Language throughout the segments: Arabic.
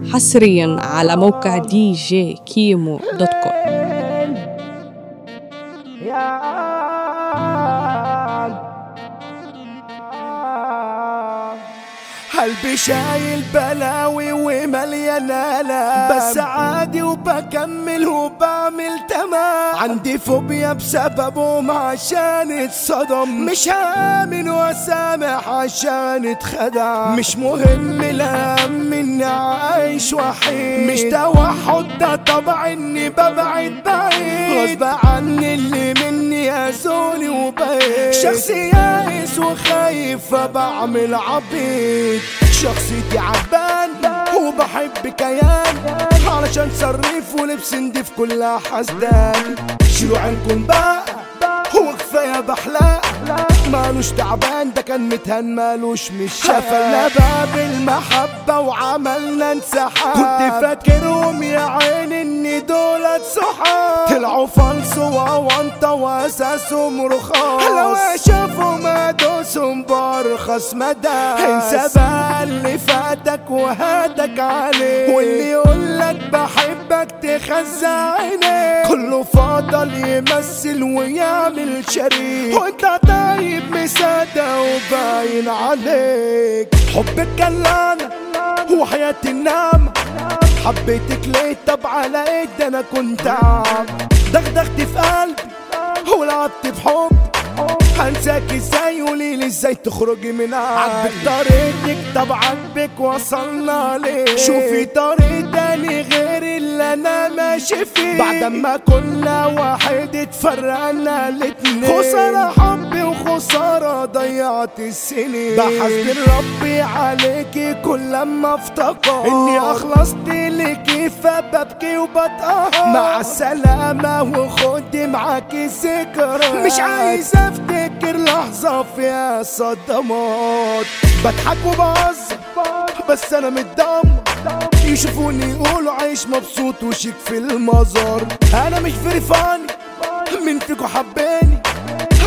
حصريا على موقع DJ Kimo dot com. قلبي شايل بلاوي ومليان آلام؟ بس عادي وبكمل وبعمل تمام. عندي فوبيا بسببهم عشان اتصدم. مش هامن واسامح عشان اتخدع مش مهم المهم إني عايش وحيد. مش توحد ده طبع إني ببعد بعيد. غصب عني اللي مني اذوني وبقيت شخصي يائس وخايف فبعمل عبيط شخصيتي عبان وبحب كيان علشان صريف ولبس نضيف كلها حسدان شيلوا عنكم بقى هو كفاية بحلاق. مالوش تعبان ده كان متهان مالوش مش شفنا باب المحبة وعملنا انسحاب. كنت فاكرهم يا عيني إن دولت صحاب. طلعوا فالصو وونطة وأساسهم رخاص. لو شافوا ما دوسهم بارخص مدى انسى بقى اللي فاتك وهاتك عليه. واللي يقولك بحبك تخزى عينيك كله فضل يمثل ويعمل شريك. وانت طيب مصدق وباين عليك. حبك كان لعنة وحياتي النعمة حبيتك ليه؟ طب على إيه ده أنا كنت عام؟ إزاي تخرجي من عاجبك طريقتك طب عاجبك وصلنا ليه؟ شوفي طريق تاني غير اللي أنا ماشي فيه. بعد ما كنا واحد اتفرقنا الاتنين. خسارة حبي وخسارة ضيعت السنين. بحسب ربي عليكي كل لما افتكر إني أخلصت ليكي فببكي وبتقهر مع السلامة وخدي معاكي ذكرى. مش عايز أفتكر لحظة فيها صدمات بضحك وبهزر بس أنا متدمر يشوفوني يقولوا عايش مبسوط وشيك في المزار. أنا مش فيري فاني مين فيكو حباني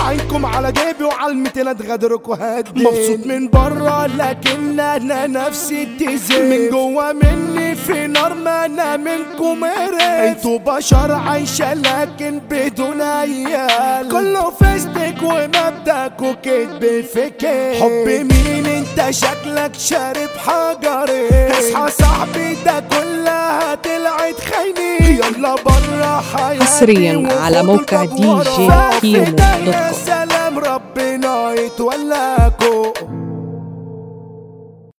عينكم على جيبي وعلى المتينات غدركوا هدي مبسوط من بره لكن أنا نفسي تزيد. من جوا مني في نار ما أنا منكم قريب أنتوا بشر عايشة لكن بدون عيال. كله فيستك ومبدأك وكدب كيد حب مين انت شكلك شارب حجري اصحى صاحبي ده كلها طلعت خاينين يلا بره حياتي حصريا على موقع دي جي. كيمو dot com.